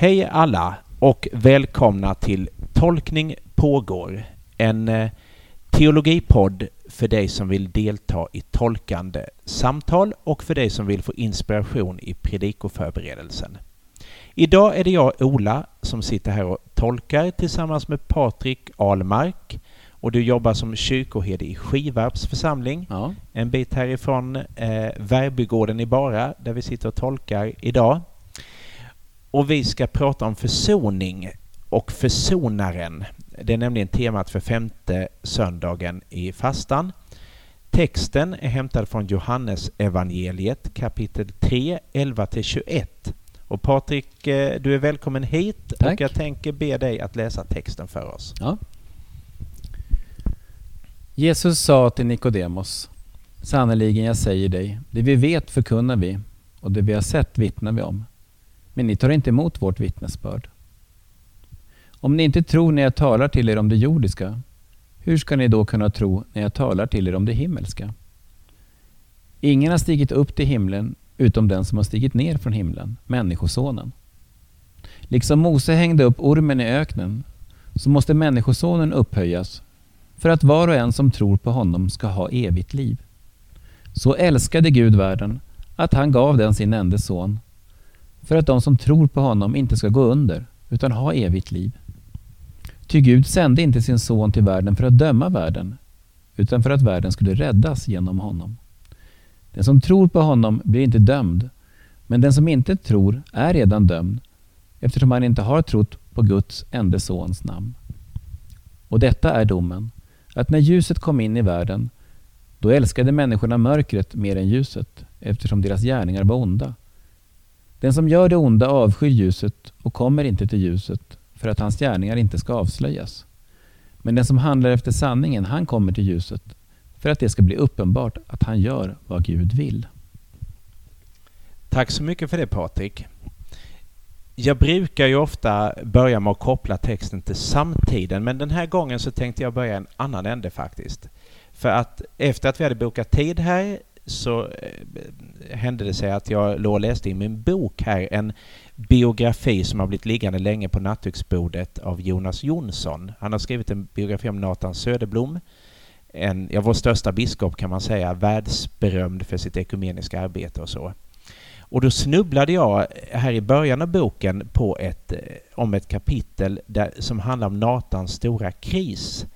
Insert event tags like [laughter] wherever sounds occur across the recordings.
Hej alla och välkomna till Tolkning pågår. En eh, teologipodd för dig som vill delta i tolkande samtal och för dig som vill få inspiration i predikoförberedelsen. Idag är det jag, Ola, som sitter här och tolkar tillsammans med Patrik Almark och du jobbar som kyrkoherde i Skivarps församling. Ja. En bit härifrån eh, Värbygården i Bara där vi sitter och tolkar idag. Och vi ska prata om försoning och försonaren. Det är nämligen temat för femte söndagen i fastan. Texten är hämtad från Johannes evangeliet kapitel 3, 11-21. Och Patrik, eh, du är välkommen hit Tack. och jag tänker be dig att läsa texten för oss. Ja. Jesus sa till Nikodemos, sannerligen jag säger dig, det vi vet förkunnar vi och det vi har sett vittnar vi om. Men ni tar inte emot vårt vittnesbörd. Om ni inte tror när jag talar till er om det jordiska, hur ska ni då kunna tro när jag talar till er om det himmelska? Ingen har stigit upp till himlen utom den som har stigit ner från himlen, Människosonen. Liksom Mose hängde upp ormen i öknen, så måste Människosonen upphöjas för att var och en som tror på honom ska ha evigt liv. Så älskade Gud världen att han gav den sin enda son för att de som tror på honom inte ska gå under utan ha evigt liv. Ty Gud sände inte sin son till världen för att döma världen utan för att världen skulle räddas genom honom. Den som tror på honom blir inte dömd men den som inte tror är redan dömd eftersom han inte har trott på Guds enda sons namn. Och detta är domen, att när ljuset kom in i världen, då älskade människorna mörkret mer än ljuset, eftersom deras gärningar var onda. Den som gör det onda avskyr ljuset och kommer inte till ljuset, för att hans gärningar inte ska avslöjas. Men den som handlar efter sanningen, han kommer till ljuset, för att det ska bli uppenbart att han gör vad Gud vill. Tack så mycket för det Patrik. Jag brukar ju ofta börja med att koppla texten till samtiden men den här gången så tänkte jag börja en annan ände faktiskt. För att efter att vi hade bokat tid här så eh, hände det sig att jag låg och läste i min bok här en biografi som har blivit liggande länge på nattduksbordet av Jonas Jonsson. Han har skrivit en biografi om Nathan Söderblom, en, ja, vår största biskop kan man säga, världsberömd för sitt ekumeniska arbete och så. Och då snubblade jag här i början av boken på ett, eh, om ett kapitel där, som handlar om Natans stora kris.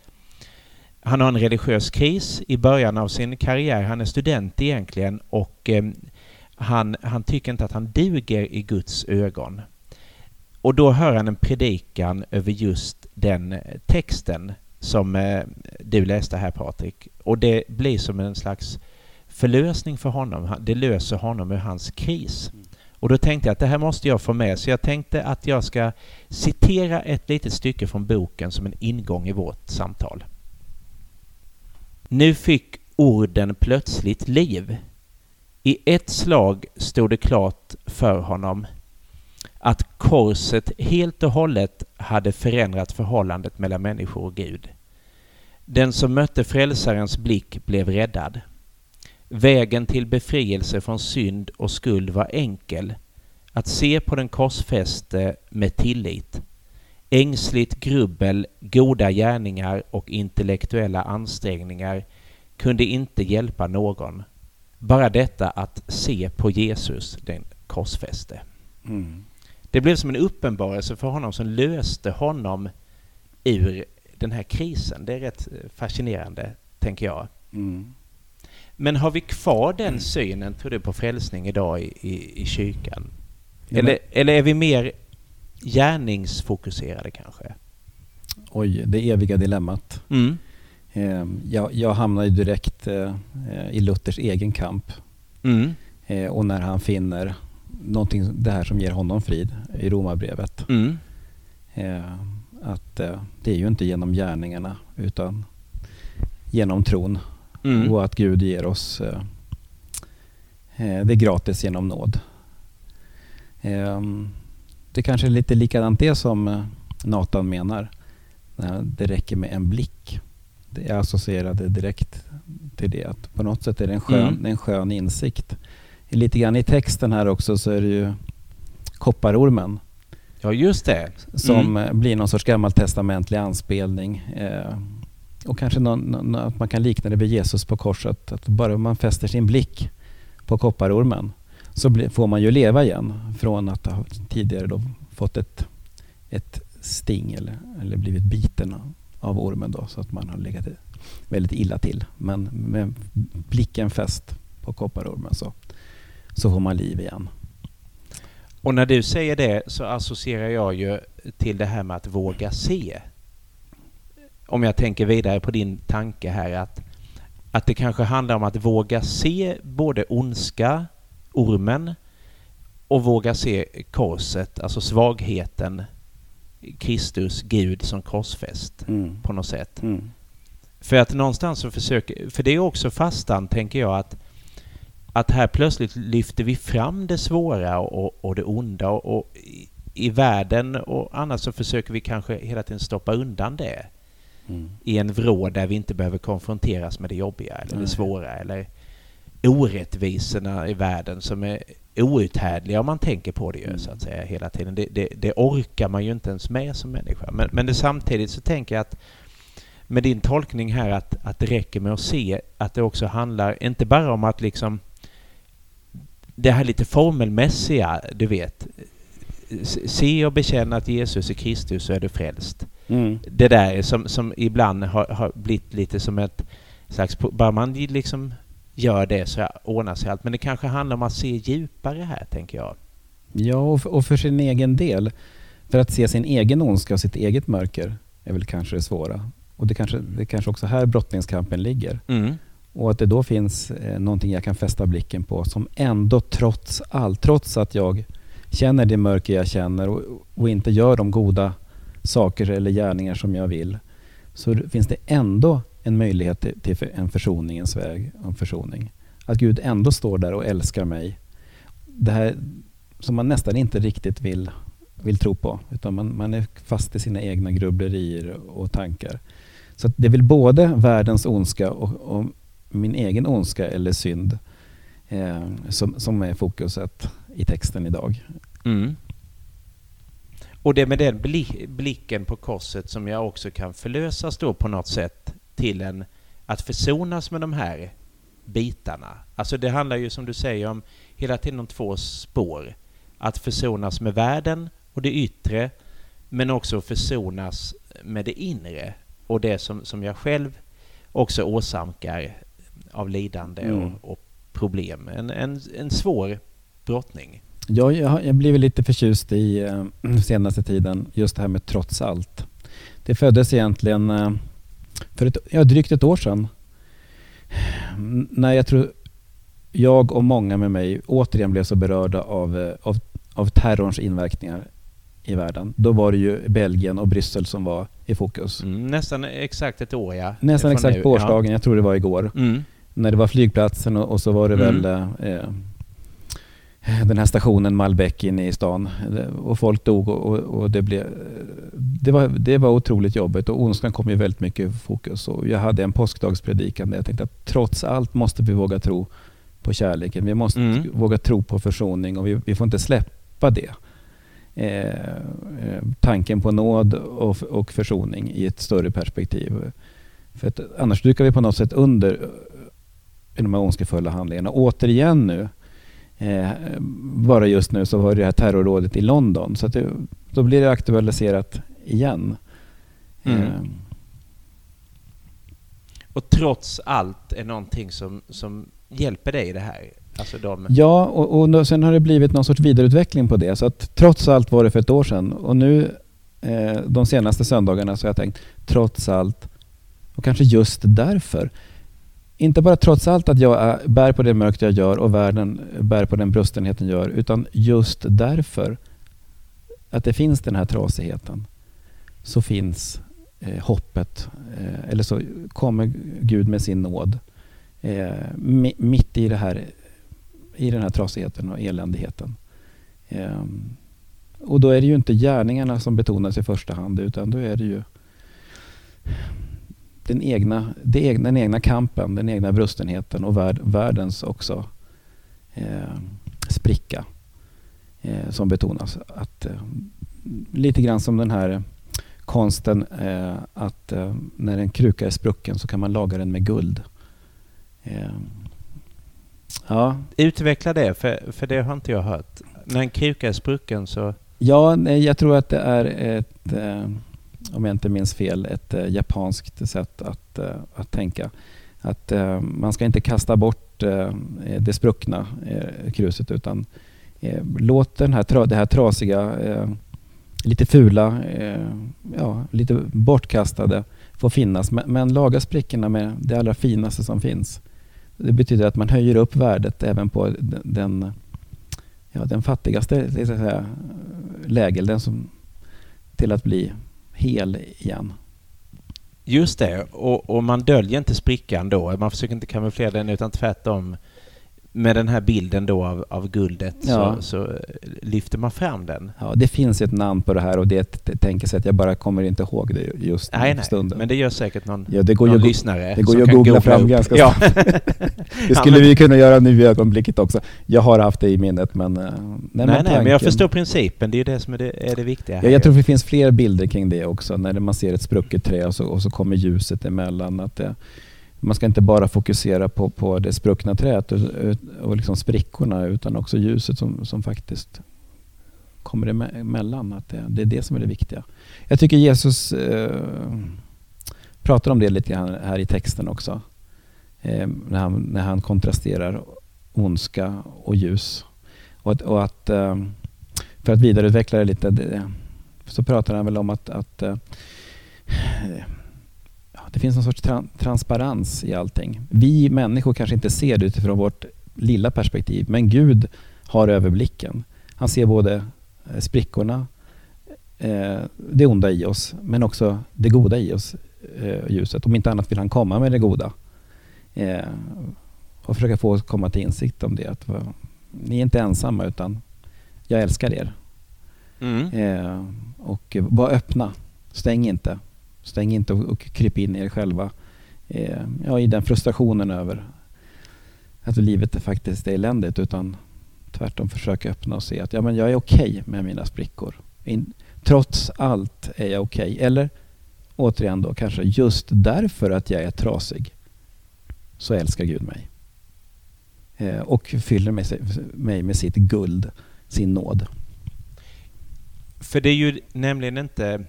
Han har en religiös kris i början av sin karriär. Han är student egentligen och ehm, han, han tycker inte att han duger i Guds ögon. Och då hör han en predikan över just den eh, texten som eh, du läste här Patrik. Och det blir som en slags förlösning för honom. Det löser honom ur hans kris. Och då tänkte jag att det här måste jag få med, så jag tänkte att jag ska citera ett litet stycke från boken som en ingång i vårt samtal. Nu fick orden plötsligt liv. I ett slag stod det klart för honom att korset helt och hållet hade förändrat förhållandet mellan människor och Gud. Den som mötte frälsarens blick blev räddad. Vägen till befrielse från synd och skuld var enkel. Att se på den korsfäste med tillit. Ängsligt grubbel, goda gärningar och intellektuella ansträngningar kunde inte hjälpa någon. Bara detta att se på Jesus, den korsfäste. Det blev som en uppenbarelse för honom som löste honom ur den här krisen. Det är rätt eh, fascinerande, tänker jag. Mm. Men har vi kvar den synen, tror du, på frälsning idag i, i, i kyrkan? Ja, Eller, eller är vi mer gärningsfokuserade kanske? Oj, det eviga dilemmat. Mm. Eh, Jag, jag hamnar ju direkt eh, i Luthers egen kamp. Mm. Eh, Och när han finner någonting, det här som ger honom frid i Romarbrevet. Mm. Att det är ju inte genom gärningarna utan genom tron. Mm. Och att Gud ger oss det gratis genom nåd. Det kanske är lite likadant det som eh, Nathan menar. Det räcker med en blick. Jag associerade direkt till det. Att på något sätt är det en skön, Mm. en skön insikt. Lite grann i texten här också så är det ju kopparormen Ja, just det. Som mm. blir någon sorts gammaltestamentlig anspelning. Eh, och kanske någon, någon, att man kan likna det vid Jesus på korset. Att bara man fäster sin blick på kopparormen så får man ju leva igen från att ha tidigare då fått ett, ett sting eller, eller blivit biten av ormen då, så att man har legat väldigt illa till. Men med blicken fäst på kopparormen så, så får man liv igen. Och när du säger det så associerar jag ju till det här med att våga se. Om jag tänker vidare på din tanke här att, att det kanske handlar om att våga se både ondska, ormen, och våga se korset, alltså svagheten, Kristus, Gud som korsfäst mm. på något sätt. Mm. För att någonstans så försöker, för det är också fastan tänker jag att att här plötsligt lyfter vi fram det svåra och, och det onda och, och i, i, världen och annars så försöker vi kanske hela tiden stoppa undan det mm. i en vrå där vi inte behöver konfronteras med det jobbiga eller Nej. det svåra eller orättvisorna i världen som är outhärdliga om man tänker på det ju, mm. så att säga hela tiden. Det, det, det, orkar man ju inte ens med som människa. Men, men det, samtidigt så tänker jag att med din tolkning här att, att det räcker med att se att det också handlar inte bara om att liksom det här lite formelmässiga, du vet. Se och bekänna att Jesus är Kristus så är du frälst. Mm. Det där som, som ibland har, har blivit lite som ett slags... Bara man liksom gör det så ordnar sig allt. Men det kanske handlar om att se djupare här, tänker jag. Ja, och för, och för sin egen del. För att se sin egen ondska och sitt eget mörker är väl kanske det svåra. Och det kanske, det kanske också här brottningskampen ligger. Mm. Och att det då finns eh, någonting jag kan fästa blicken på som ändå trots allt, trots att jag känner det mörker jag känner och, och inte gör de goda saker eller gärningar som jag vill, så finns det ändå en möjlighet till, till en försoningens väg, en försoning. Att Gud ändå står där och älskar mig. Det här som man nästan inte riktigt vill, vill tro på, utan man, man är fast i sina egna grubblerier och tankar. Så det är väl både världens ondska och, och min egen ondska eller synd eh, som, som är fokuset i texten idag. Mm. Och det är med den blicken på korset som jag också kan förlösas då på något sätt till en att försonas med de här bitarna. Alltså det handlar ju som du säger om hela tiden om två spår. Att försonas med världen och det yttre men också försonas med det inre och det som, som jag själv också åsamkar av lidande mm. och, och, problem. En, en, en svår brottning. Ja, jag har blivit lite förtjust i eh, [clears throat] senaste tiden just det här med trots allt. Det föddes egentligen eh, för ett, ja, drygt ett år sedan. När jag tror jag och många med mig återigen blev så berörda av, eh, av, av terrorns inverkningar i världen. Då var det ju Belgien och Bryssel som var i fokus. Mm, nästan exakt ett år ja. Nästan exakt på årsdagen, ja. jag tror det var igår. Mm när det var flygplatsen och, och så var det mm. väl eh, den här stationen Malbec inne i stan. Och folk dog och, och, det, blev, det, var, det var otroligt jobbigt och ondskan kom ju väldigt mycket i fokus. Och jag hade en påskdagspredikan där jag tänkte att trots allt måste vi våga tro på kärleken. Vi måste mm. våga tro på försoning och vi, vi får inte släppa det. Eh, tanken på nåd och, och försoning i ett större perspektiv. För att annars dukar vi på något sätt under i de här ondskefulla handlingarna. Återigen nu, eh, bara just nu så var det här terrorrådet i London. Så det, då blir det aktualiserat igen. Mm. Eh. Och trots allt är någonting som, som hjälper dig i det här? Alltså de... Ja, och, och sen har det blivit någon sorts vidareutveckling på det. Så att trots allt var det för ett år sedan. Och nu eh, de senaste söndagarna så har jag tänkt trots allt och kanske just därför inte bara trots allt att jag är, bär på det mörkt jag gör och världen bär på den brustenheten jag gör, utan just därför att det finns den här trasigheten så finns eh, hoppet. Eh, eller så kommer Gud med sin nåd eh, mitt i, det här, i den här trasigheten och eländigheten. Eh, och då är det ju inte gärningarna som betonas i första hand utan då är det ju den egna, den egna kampen, den egna brustenheten och värld, världens också eh, spricka eh, som betonas. Att eh, lite grann som den här konsten eh, att eh, när en kruka är sprucken så kan man laga den med guld. Eh, ja. Utveckla det, för, för det har inte jag hört. När en kruka är sprucken så... Ja, nej, jag tror att det är ett, om jag inte minns fel, ett eh, japanskt sätt att, eh, att tänka. Att eh, man ska inte kasta bort eh, det spruckna eh, kruset utan låt den här, det här trasiga lite fula, eh, ja, lite bortkastade få finnas. Men, men laga sprickorna med det allra finaste som finns. Det betyder att man höjer upp värdet även på den, ja, den fattigaste säga, lägel, den som, till att bli hel igen. Just det, och, och man döljer inte sprickan då. Man försöker inte kamouflera den utan tvärtom med den här bilden då av, av guldet ja. så, så, lyfter man fram den. Ja, det finns ett namn på det här och det är ett tänkesätt. Jag bara kommer inte ihåg det just nej, nej, stunden. Men det gör säkert någon, ja, det går någon ju lyssnare Det går ju att googla, fram upp. ganska ja. [laughs] Det skulle ja, vi kunna göra nu i ögonblicket också. Jag har haft det i minnet men... Eh, nej, nej, nej men jag förstår principen. Det är ju det som är det, är det viktiga. Ja, jag tror det finns fler bilder kring det också. När man ser ett sprucket trä och så, och så kommer ljuset emellan. Att det, man ska inte bara fokusera på, på det spruckna träet och, och liksom sprickorna utan också ljuset som, som faktiskt kommer emellan. Att det, det är det som är det viktiga. Jag tycker Jesus eh, pratar om det lite grann här i texten också. Eh, när, han, när han kontrasterar ondska och ljus. Och, att, och att eh, för att vidareutveckla det lite det, så pratar han väl om att, att eh, det finns någon sorts tra transparens i allting. Vi människor kanske inte ser det utifrån vårt lilla perspektiv, men Gud har överblicken. Han ser både eh, sprickorna, eh, det onda i oss, men också det goda i oss, eh, ljuset. Om inte annat vill han komma med det goda. Eh, och försöka få oss komma till insikt om det. Att, ni är inte ensamma, utan jag älskar er. Mm. Eh, och var öppna. Stäng inte. Stäng inte och, och kryp in i er själva. Eh, ja, I den frustrationen över att livet faktiskt är eländigt. Utan tvärtom försöka öppna och se att ja, men jag är okej okay med mina sprickor. In, trots allt är jag okej. Okay. Eller återigen då kanske just därför att jag är trasig så älskar Gud mig. Eh, och fyller mig, mig med sitt guld, sin nåd. För det är ju nämligen inte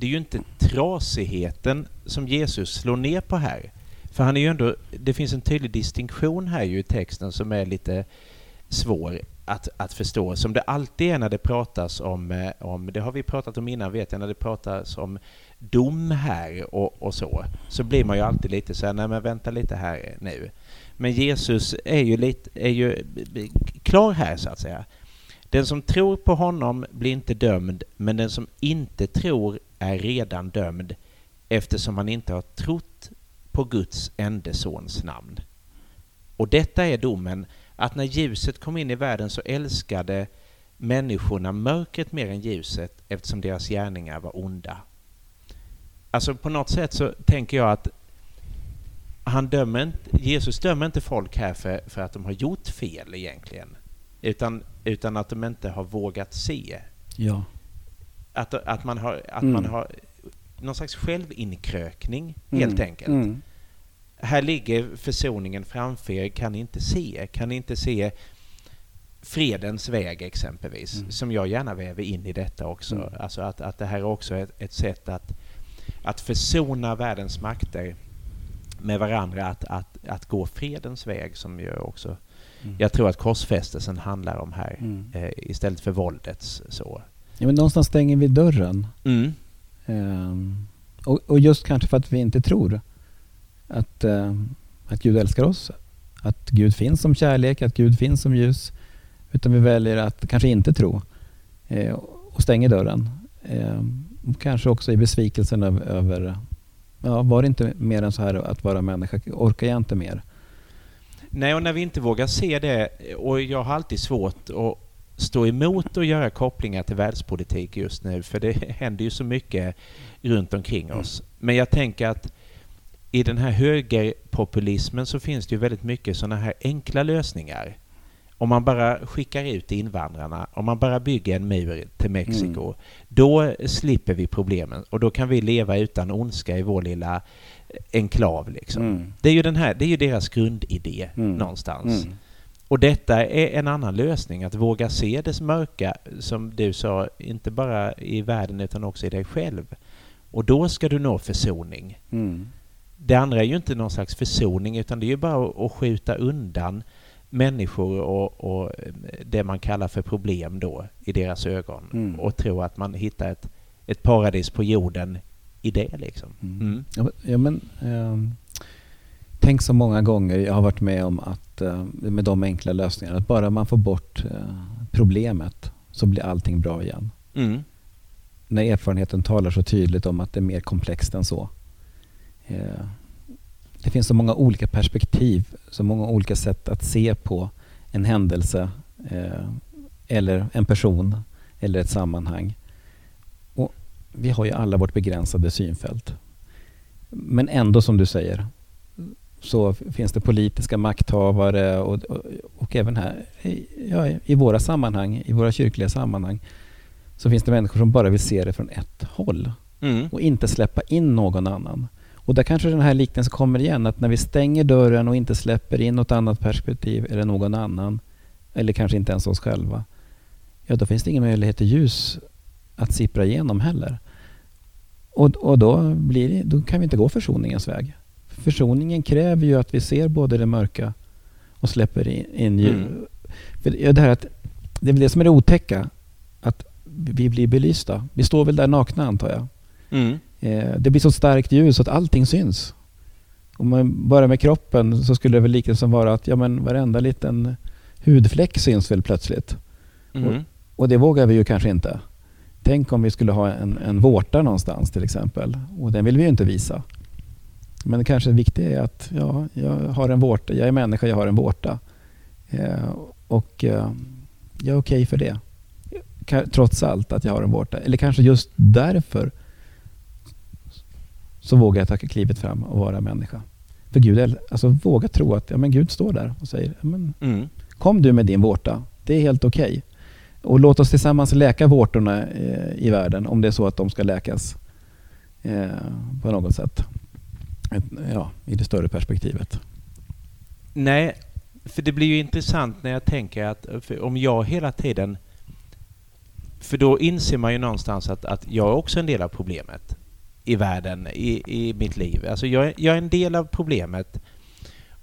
det är ju inte trasigheten som Jesus slår ner på här. För han är ju ändå, det finns en tydlig distinktion här ju i texten som är lite svår att, att förstå. Som det alltid är när det pratas om, eh, om, det har vi pratat om innan vet jag, när det pratas om dom här och, och så, så blir man ju alltid lite så här, nej men vänta lite här nu. Men Jesus är ju, lite, är ju klar här så att säga. Den som tror på honom blir inte dömd, men den som inte tror är redan dömd eftersom han inte har trott på Guds ende sons namn. Och detta är domen, att när ljuset kom in i världen så älskade människorna mörkret mer än ljuset eftersom deras gärningar var onda. Alltså på något sätt så tänker jag att han dömer inte, Jesus dömer inte folk här för, för att de har gjort fel egentligen. Utan, utan att de inte har vågat se. Ja. Att, att, man, har, att mm. man har någon slags självinkrökning, mm. helt enkelt. Mm. Här ligger försoningen framför er, kan ni inte se? Kan ni inte se fredens väg exempelvis? Mm. Som jag gärna väver in i detta också. Mm. Alltså att, att det här är också ett, ett sätt att, att försona världens makter med varandra, att, att, att gå fredens väg som ju också Mm. Jag tror att korsfästelsen handlar om här mm. eh, istället för våldets. Så. Ja, men någonstans stänger vi dörren. Mm. Um, och, och, just kanske för att vi inte tror att, uh, att Gud älskar oss. Att Gud finns som kärlek, att Gud finns som ljus. Utan vi väljer att kanske inte tro uh, och stänger dörren. Uh, kanske också i besvikelsen över, över ja, var det inte mer än så här att vara människa? Orkar jag inte mer? Nej, och när vi inte vågar se det, och jag har alltid svårt att stå emot och göra kopplingar till världspolitik just nu, för det [laughs] händer ju så mycket runt omkring mm. oss. Men jag tänker att i den här högerpopulismen så finns det ju väldigt mycket sådana här enkla lösningar. om man bara skickar ut invandrarna, om man bara bygger en mur till Mexiko, mm. då slipper vi problemen och då kan vi leva utan ondska i vår lilla enklav. Liksom. Mm. Det är ju den här, det är ju deras grundidé mm. någonstans. Och detta är en annan lösning, att våga se det mörka, som du sa, inte bara i världen utan också i dig själv. Och då ska du nå försoning. Mm. Det andra är ju inte någon slags försoning, utan det är ju bara att skjuta undan människor och, och det man kallar för problem då i deras ögon mm. och tro att man hittar ett, ett paradis på jorden i det. Liksom. Mm. mm. Ja, men, eh, tänk så många gånger jag har varit med om att eh, med de enkla lösningarna, att bara man får bort eh, problemet så blir allting bra igen. Mm. När erfarenheten talar så tydligt om att det är mer komplext än så. Eh, det finns så många olika perspektiv, så många olika sätt att se på en händelse eller en person eller ett sammanhang. Och vi har ju alla vårt begränsade synfält. Men ändå som du säger så finns det politiska makthavare och, och, och även här ja, i våra sammanhang, i våra kyrkliga sammanhang så finns det människor som bara vill se det från ett håll mm. och inte släppa in någon annan. Och där kanske den här liknelsen kommer igen, att när vi stänger dörren och inte släpper in något annat perspektiv eller någon annan, eller kanske inte ens oss själva, ja då finns det ingen möjlighet till ljus att sippra igenom heller. Och, och då, blir det, då kan vi inte gå försoningens väg. Försoningen kräver ju att vi ser både det mörka och släpper in, ljus. Mm. För det, här att, det är väl det som är det otäcka, att vi blir belysta. Vi står väl där nakna antar jag. Mm. Eh, det blir så starkt ljus att allting syns. Om man börjar med kroppen så skulle det väl liknelsen vara att ja, men varenda liten hudfläck syns väl plötsligt. Mm. Och, och, det vågar vi ju kanske inte. Tänk om vi skulle ha en, en vårta någonstans till exempel. Och den vill vi ju inte visa. Men det kanske viktiga är att ja, jag har en vårta. Jag är människa, jag har en vårta. Eh, och eh, jag är okej okay för det. Trots allt att jag har en vårta. Eller kanske just därför så vågar jag ta klivet fram och vara människa. För Gud, alltså våga tro att ja, men Gud står där och säger men, mm. Kom du med din vårta, det är helt okej. Okay. Och låt oss tillsammans läka vårtorna eh, i världen om det är så att de ska läkas eh, på något sätt. Ett, ja, I det större perspektivet. Nej, för det blir ju intressant när jag tänker att om jag hela tiden... För då inser man ju någonstans att, att jag är också en del av problemet i världen, i, i mitt liv. Alltså jag, jag är en del av problemet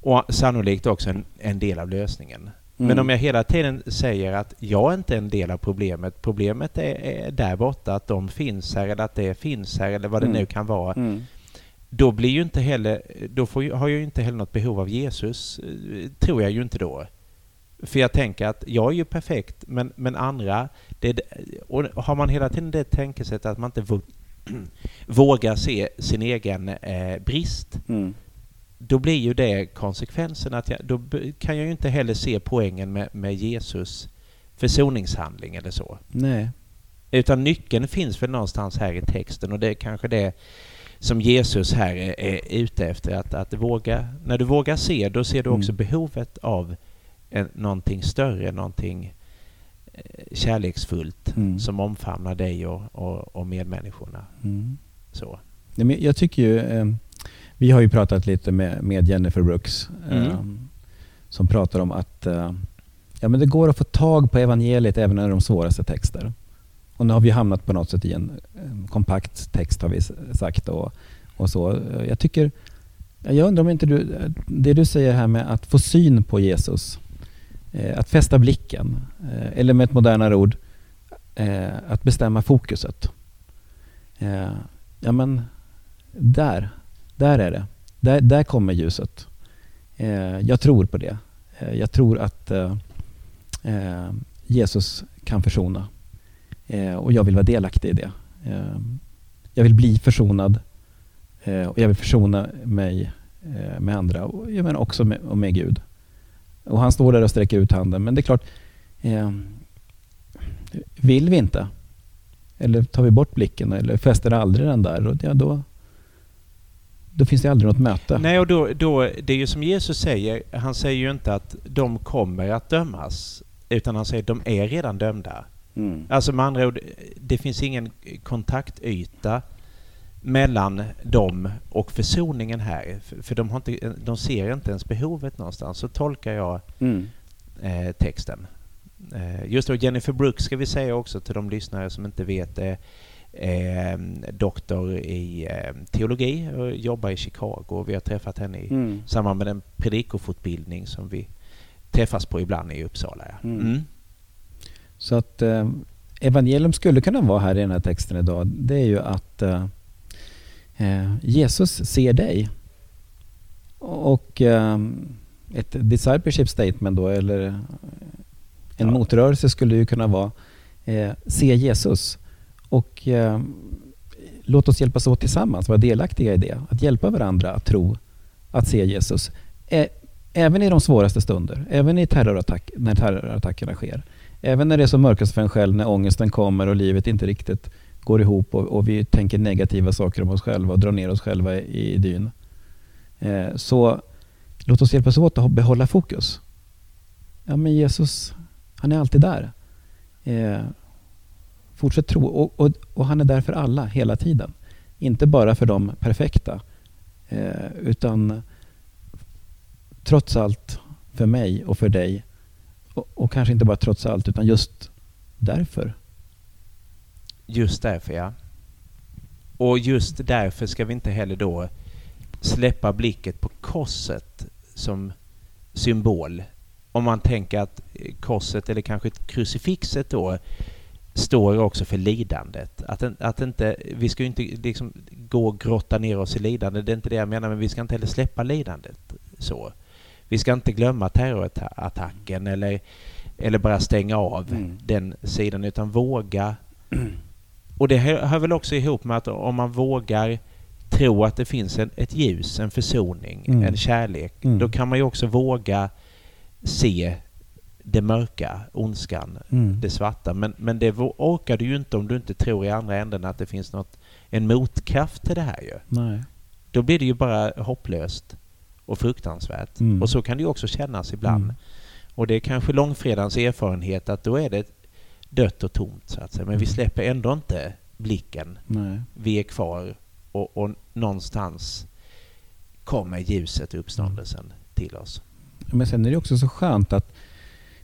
och sannolikt också en, en del av lösningen. Mm. Men om jag hela tiden säger att jag inte är en del av problemet, problemet är, är där borta, att de finns här eller att det finns här eller vad det mm. nu kan vara. Mm. Då blir ju inte heller, då får, har jag ju inte heller något behov av Jesus, eh, tror jag ju inte då. För jag tänker att jag är ju perfekt, men, men andra... Det, och har man hela tiden det tänkesättet att man inte [clears throat] vågar se sin egen eh, brist, mm. då blir ju det konsekvensen att jag, då kan jag ju inte heller se poängen med, med Jesus försoningshandling eller så. Nej. Utan nyckeln finns väl någonstans här i texten och det är kanske det som Jesus här är, är ute efter. Att, att våga, när du vågar se, då ser du också mm. behovet av en, någonting större, någonting kärleksfullt mm. som omfamnar dig och, och, och medmänniskorna. Mm. Så. Jag tycker ju, eh, vi har ju pratat lite med, med Jennifer Brooks mm. eh, som pratar om att eh, ja, men det går att få tag på evangeliet även när de svåraste texter. Och nu har vi hamnat på något sätt i en kompakt text har vi sagt. Och, och så. Eh, jag tycker, jag undrar om inte du, eh, det du säger här med att få syn på Jesus eh, att fästa blicken, eller med ett modernare ord, att bestämma fokuset. Ja men, där, där är det. Där, där kommer ljuset. Jag tror på det. Jag tror att Jesus kan försona. Eh, och jag vill vara delaktig i det. Eh, jag vill bli försonad eh, och jag vill försona mig med andra, men också med, med Gud. Och han står där och sträcker ut handen. Men det är klart, eh, vill vi inte? Eller tar vi bort blicken eller fäster aldrig den där? Och ja, då, då finns det aldrig något möte. Nej, och då, då, det är ju som Jesus säger, han säger ju inte att de kommer att dömas, utan han säger att de är redan dömda. Mm. Alltså med andra ord, det finns ingen kontaktyta mellan dem och försoningen här. För- För de, har inte, de ser inte ens behovet någonstans. Så tolkar jag Mm. eh, texten. Eh, just då, Jennifer Brooks ska vi säga också till de lyssnare som inte vet är eh, doktor i eh, teologi och jobbar i Chicago. Vi har träffat henne i Mm. samband med den predikofotbildning som vi träffas på ibland i Uppsala. Mm. Mm. Så att eh, evangelium skulle kunna vara här i den här texten idag. Det är ju att eh, eh, Jesus ser dig. Och eh, ett discipleship statement då, eller eh, en Ja. motrörelse skulle ju kunna vara eh, se Jesus. Och låt oss hjälpas åt tillsammans, vara delaktiga i det. Att hjälpa varandra att tro, att se Jesus. Även i de svåraste stunder, även i terrorattack, när terrorattackerna sker. Även när det är som mörkast för en själv, när ångesten kommer och livet inte riktigt går ihop och, och vi tänker negativa saker om oss själva och drar ner oss själva i, i dyn. Eh, så låt oss hjälpas åt att behålla fokus. Ja, men Jesus, han är alltid där. Eh, fortsätt tro. Och, och, och han är där för alla, hela tiden. Inte bara för de perfekta. Eh, utan trots allt för mig och för dig. Och, och kanske inte bara trots allt, utan just därför. Just därför, ja. Och just därför ska vi inte heller då släppa blicket på korset som symbol. Om man tänker att korset, eller kanske krucifixet då, står också för lidandet. Att, att inte, vi ska ju inte liksom gå och grotta ner oss i lidande, det är inte det jag menar, men vi ska inte heller släppa lidandet så. Vi ska inte glömma terrorattacken eller, eller bara stänga av Mm. den sidan, utan våga. Och det hör väl också ihop med att om man vågar tro att det finns en, ett ljus, en försoning, Mm. en kärlek, Mm. då kan man ju också våga se det mörka, ondskan, Mm. det svarta. Men, men det orkar du ju inte om du inte tror i andra änden att det finns något, en motkraft till det här ju. Nej. Då blir det ju bara hopplöst och fruktansvärt. Mm. Och så kan det ju också kännas ibland. Mm. Och det är kanske långfredagens erfarenhet att då är det dött och tomt så att säga. Men vi Mm. släpper ändå inte blicken. Nej. Vi är kvar och, och någonstans kommer ljuset och uppståndelsen till oss. Men sen är det också så skönt att,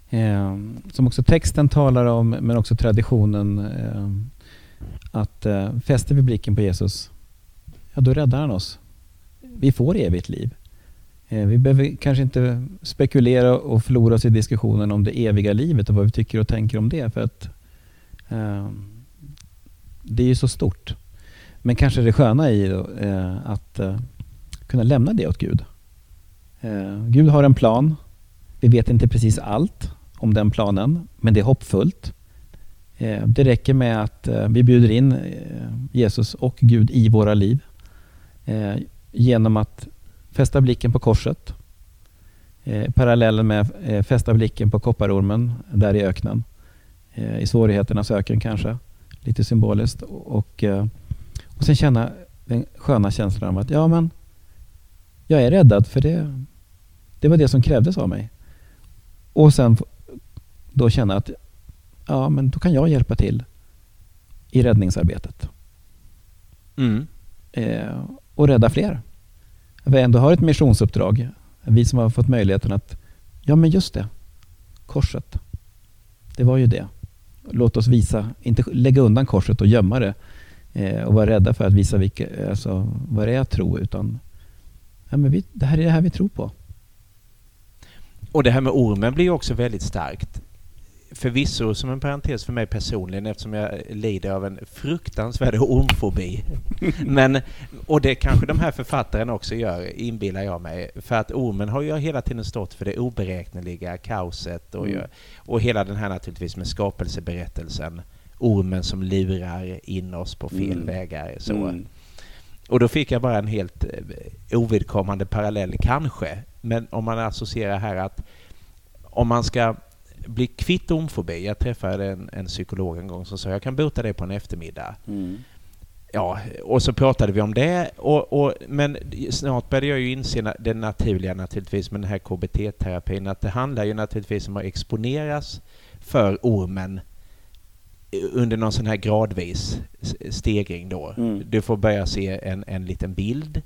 eh, som också texten talar om, men också traditionen, eh, att eh, fäster vi blicken på Jesus, ja då räddar han oss. Vi får evigt liv. Eh, vi behöver kanske inte spekulera och förlora oss i diskussionen om det eviga livet och vad vi tycker och tänker om det, för att eh, det är ju så stort. Men kanske det sköna i då, eh, att eh, kunna lämna det åt Gud. Eh, Gud har en plan. Vi vet inte precis allt om den planen, men det är hoppfullt. Eh, det räcker med att eh, vi bjuder in eh, Jesus och Gud i våra liv eh, genom att fästa blicken på korset. Eh, parallellen med eh, fästa blicken på kopparormen där i öknen. Eh, I svårigheternas öken kanske, lite symboliskt. Och, och, eh, och sen känna den sköna känslan av att ja, men jag är räddad för det, det var det som krävdes av mig. Och sen då känna att ja, men då kan jag hjälpa till i räddningsarbetet Mm. eh, och rädda fler. Vi ändå har ett missionsuppdrag. Vi som har fått möjligheten att, ja men just det, korset. Det var ju det. Låt oss visa, inte lägga undan korset och gömma det eh, och vara rädda för att visa vilka, alltså, vad det är att tro, utan ja, men vi, det här är det här vi tror på. Och det här med ormen blir också väldigt starkt. Förvisso som en parentes för mig personligen eftersom jag lider av en fruktansvärd ormfobi. [laughs] Men, och det kanske de här författaren också gör, inbillar jag mig. För att ormen har ju hela tiden stått för det oberäkneliga, kaoset och, Mm. och hela den här naturligtvis med skapelseberättelsen. Ormen som lurar in oss på fel Mm. vägar. Så. Och då fick jag bara en helt eh, ovidkommande parallell, kanske. Men om man associerar här att om man ska bli kvitt ormfobi. Jag träffade en, en psykolog en gång som sa jag kan bota det på en eftermiddag. Mm. ja, och så pratade vi om det. Och, och, men snart började jag ju inse det naturliga naturligtvis med den här KBT-terapin att det handlar ju naturligtvis om att exponeras för ormen under någon sån här gradvis stegring då. Mm. Du får börja se en, en liten bild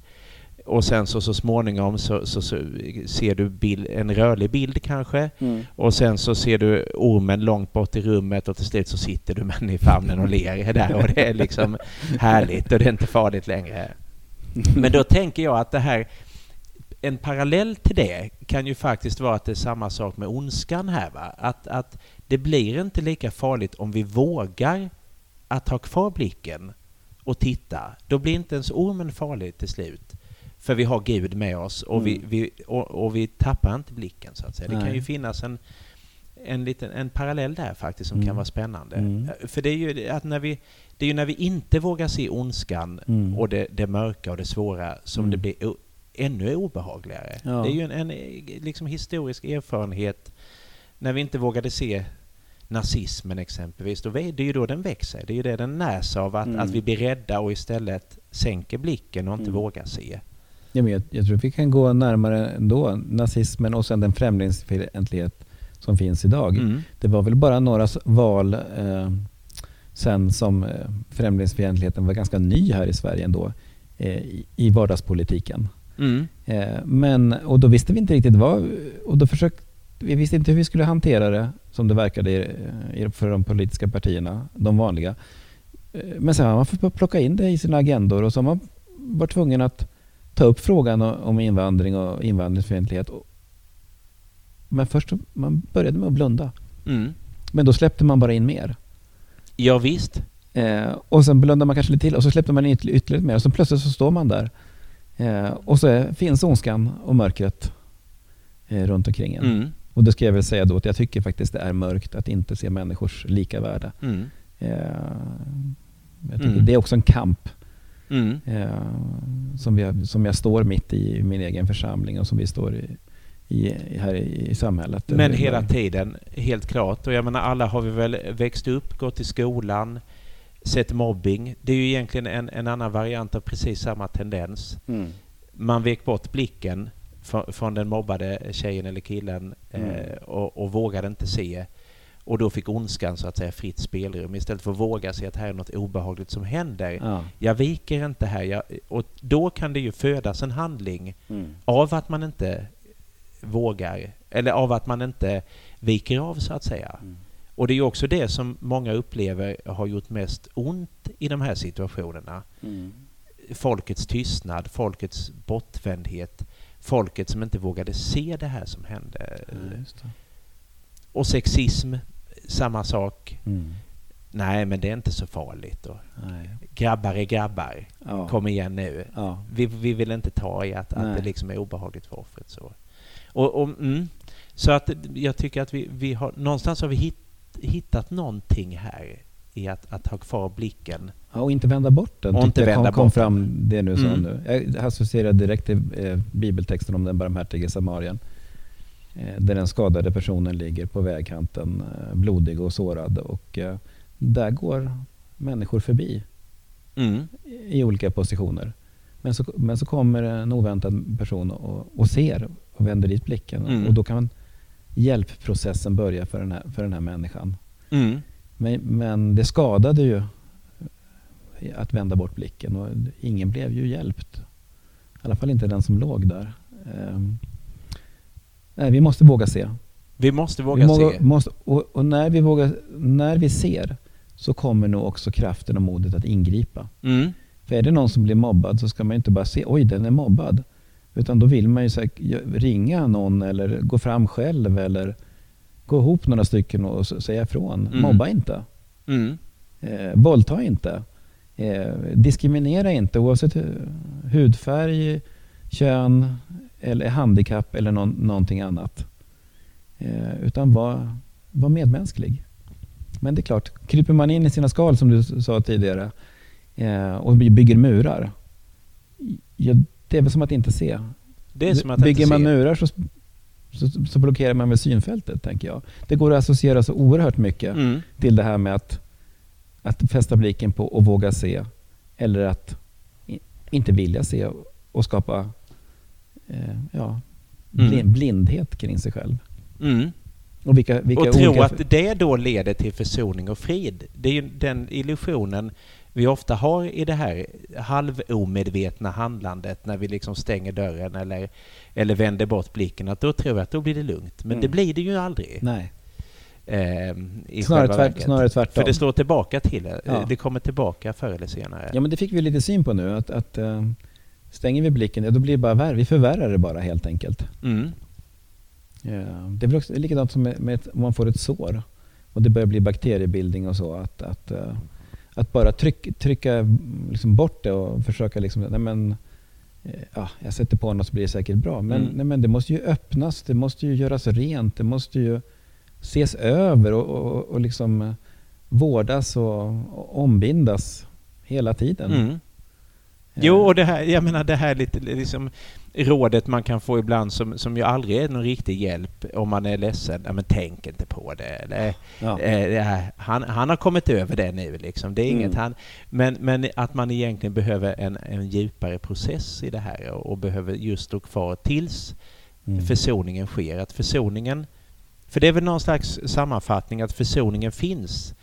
och sen så, så småningom så, så, så ser du bild, en rörlig bild kanske mm. och sen så ser du ormen långt bort i rummet och till slut så sitter du med den i famnen och ler där och det är liksom härligt och det är inte farligt längre. Men då tänker jag att det här en parallell till det kan ju faktiskt vara att det är samma sak med ondskan här. Va? Att, att det blir inte lika farligt om vi vågar att ha kvar blicken och titta. Då blir inte ens ormen farlig till slut. För vi har Gud med oss och, mm. vi, vi, och, och, vi tappar inte blicken så att säga. Nej. Det kan ju finnas en, en, liten, en parallell där faktiskt som mm. kan vara spännande. Mm. För det är ju att när vi, det är ju när vi inte vågar se ondskan mm. och det, det mörka och det svåra som mm. det blir ännu obehagligare. Ja. Det är ju en, en liksom historisk erfarenhet när vi inte vågade se nazismen exempelvis, då är det ju då den växer. Det är ju det den närs av, att, mm. att vi blir rädda och istället sänker blicken och inte mm. vågar se. Ja, men jag, jag tror vi kan gå närmare ändå, nazismen och sen den främlingsfientlighet som finns idag. Mm. Det var väl bara några val eh, sen som eh, främlingsfientligheten var ganska ny här i Sverige ändå eh, i, vardagspolitiken. Mm. Eh, men, och då visste vi inte riktigt vad, och då försökte vi visste inte hur vi skulle hantera det som det verkade för de politiska partierna, de vanliga. Eh, men sen har man fått plocka in det i sina agendor och så har man varit tvungen att ta upp frågan om invandring och invandringsfientlighet. Men först man började med att blunda. Mm. Men då släppte man bara in mer. Ja, visst. Eh, och sen blundade man kanske lite till och så släppte man in ytterligare mer och så plötsligt så står man där. Eh, och så är, finns ondskan och mörkret eh, runt omkring en. Mm. Och det ska jag väl säga då att jag tycker faktiskt det är mörkt att inte se människors lika värde. Mm. Eh, jag tycker mm. Det är också en kamp mm. eh, som, vi, som jag står mitt i, i min egen församling och som vi står i, i, här i, i samhället. Men hela tiden, helt klart. Och jag menar, alla har vi väl växt upp, gått i skolan, sett mobbing. Det är ju egentligen en, en annan variant av precis samma tendens. Mm. Man vek bort blicken från den mobbade tjejen eller killen mm. eh, och, och vågade inte se. Och då fick ondskan så att säga fritt spelrum istället för att våga se att här är något obehagligt som händer. Ja. Jag viker inte här. Jag, och då kan det ju födas en handling mm. av att man inte vågar, eller av att man inte viker av så att säga. Mm. Och det är också det som många upplever har gjort mest ont i de här situationerna. Mm. Folkets tystnad, folkets bortvändhet folket som inte vågade se det här som hände. Ja, och sexism, samma sak. Mm. Nej, men det är inte så farligt. Och grabbar är grabbar. Ja. Kom igen nu. Ja. Vi, vi vill inte ta i att, att det liksom är obehagligt för offret. Så, och, och mm, så att jag tycker att vi, vi har, någonstans har vi hitt, hittat någonting här i att, att ha kvar blicken. Ja, och inte vända bort den. Och inte vända kom, kom fram det nu mm. nu. Jag associerar direkt till eh, bibeltexten om den barmhärtige samarien. Eh, där den skadade personen ligger på vägkanten, eh, blodig och sårad. Och eh, där går människor förbi mm. i olika positioner. Men så, men så kommer en oväntad person och, och ser och vänder dit blicken. Mm. Och då kan hjälpprocessen börja för den här, för den här människan. Mm. Men, men det skadade ju att vända bort blicken och ingen blev ju hjälpt. I alla fall inte den som låg där. Nej, vi måste våga se. Vi måste våga vi se. Måste, och, och, när, vi vågar, när vi ser så kommer nog också kraften och modet att ingripa. Mm. För är det någon som blir mobbad så ska man inte bara se oj den är mobbad. Utan då vill man ju här, ringa någon eller gå fram själv eller gå ihop några stycken och säga ifrån. Mm. Mobba inte. Mm. Eh, våldta inte. Eh, diskriminera inte oavsett hudfärg, kön, eller handikapp eller någon, någonting annat. Eh, utan var, var medmänsklig. Men det är klart, kryper man in i sina skal som du sa tidigare eh, och bygger murar. Ja, det är väl som att inte se. Det är som att Bygger inte man se. murar så så, så blockerar man väl synfältet, tänker jag. Det går att associera så oerhört mycket mm. till det här med att, att fästa blicken på och våga se Eller att inte vilja se och, skapa ja, blind, Mm. blindhet kring sig själv. Mm. Och, vilka, vilka Och tro olika- att det då leder till försoning och frid. Det är ju den illusionen vi ofta har i det här halvomedvetna handlandet när vi liksom stänger dörren eller, eller vänder bort blicken. Att då tror vi att då blir det lugnt. Men Mm. det blir det ju aldrig. Nej, i snarare, tvärt, snarare tvärtom. För det står tillbaka till det. Ja. Det kommer tillbaka förr eller senare. Ja, men det fick vi lite syn på nu. Att, att eh, stänger vi blicken, ja, då blir det bara värre. Vi förvärrar det bara helt enkelt. Mm. Ja, det är väl också likadant som med, med ett, om man får ett sår och det börjar bli bakteriebildning och så. Att, att, eh, att bara tryck, trycka liksom bort det och försöka liksom, nej men, eh, ja, jag sätter på något så blir det säkert bra. Men, Mm. nej men det måste ju öppnas, det måste ju göras rent, det måste ju ses över och, och, och liksom vårdas och, och ombindas hela tiden. Mm. Eh, Jo, och det här, jag menar det här lite liksom rådet man kan få ibland som, som ju aldrig är någon riktig hjälp om man är ledsen. Ja, men tänk inte på det. Eller, ja. eh, han, han har kommit över det nu liksom. Det är inget Mm. han... Men, men att man egentligen behöver en, en djupare process i det här och, och behöver just stå kvar tills Mm. försoningen sker. Att försoningen... För det är väl någon slags sammanfattning att försoningen finns.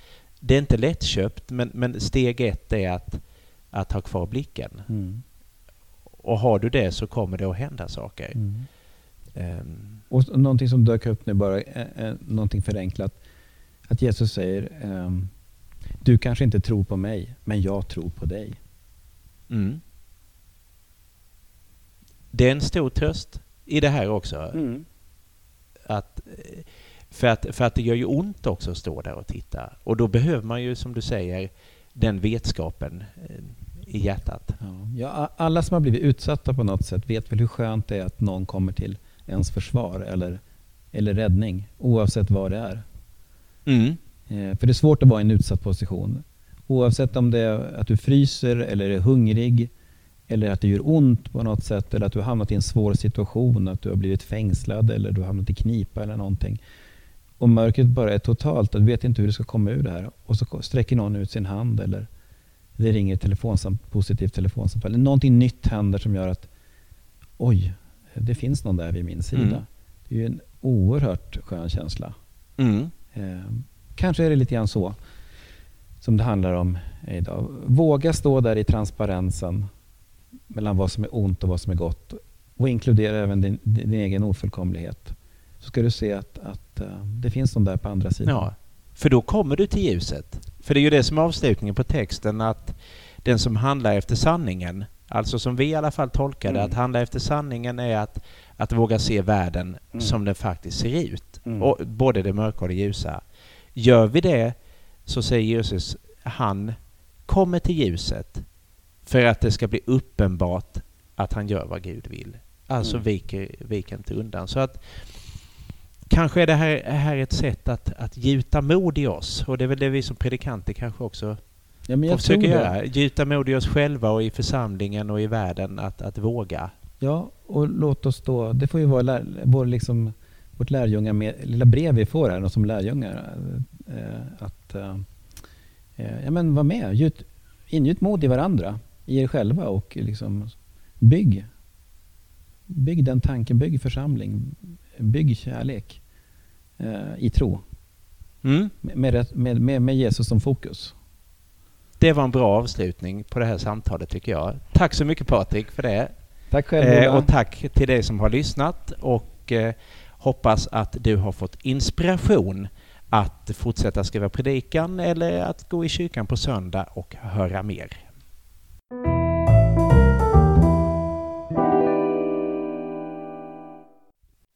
Det är inte lättköpt, men, men steg ett är att, att ha kvar blicken. Mm. Och har du det så kommer det att hända saker. Mm. Ehm, Och någonting som dök upp nu bara, är, är någonting förenklat. Att Jesus säger, ehm, du kanske inte tror på mig, men jag tror på dig. mm. Det är en stor tröst i det här också. Att, eh, för, att, för att det gör ju ont också att stå där och titta. Och då behöver man ju, som du säger, den vetskapen eh, i hjärtat. Ja. Alla som har blivit utsatta på något sätt vet väl hur skönt det är att någon kommer till ens försvar eller, eller räddning, oavsett vad det är. Mm. Eh, för det är svårt att vara i en utsatt position. Oavsett om det är att du fryser eller är hungrig eller att det gör ont på något sätt eller att du har hamnat i en svår situation, att du har blivit fängslad eller du har hamnat i knipa eller någonting. Och mörkret bara är totalt, att du vet inte hur du ska komma ur det här. Och så sträcker någon ut sin hand eller det ringer ett telefonsam, positivt telefonsamtal. Eller någonting nytt händer som gör att oj, det finns någon där vid min sida. Mm. Det är ju en oerhört skön känsla. Mm. Eh, kanske är det lite grann så som det handlar om idag. Våga stå där i transparensen mellan vad som är ont och vad som är gott och inkludera även din, din egen ofullkomlighet. Så ska du se att, att eh, det finns någon där på andra sidan. Ja, för då kommer du till ljuset. För det är ju det som är avslutningen på texten, att den som handlar efter sanningen, alltså som vi i alla fall tolkar det, Mm. att handla efter sanningen är att, att våga se världen Mm. som den faktiskt ser ut. Mm. Och både det mörka och det ljusa. Gör vi det så säger Jesus, han kommer till ljuset för att det ska bli uppenbart att han gör vad Gud vill. Alltså Mm. viker, viker inte undan. Så att kanske är det här, här ett sätt att, att gjuta mod i oss. Och det är väl det vi som predikanter kanske också Ja, men jag det. göra. Gjuta mod i oss själva och i församlingen och i världen att, att våga. Ja, och låt oss då, det får ju vara lär, vår liksom, vårt lärjungar med, lilla brev vi får här som lärjungar. Eh, att eh, eh, ja, men var med, Gjut, ingjuta mod i varandra, i er själva och liksom bygg. Bygg den tanken, bygg församling, bygg kärlek i tro. Mm. Med, med, med, med Jesus som fokus. Det var en bra avslutning på det här samtalet tycker jag. Tack så mycket Patrik för det. Tack själv Eh, och tack till dig som har lyssnat och eh, hoppas att du har fått inspiration att fortsätta skriva predikan eller att gå i kyrkan på söndag och höra mer.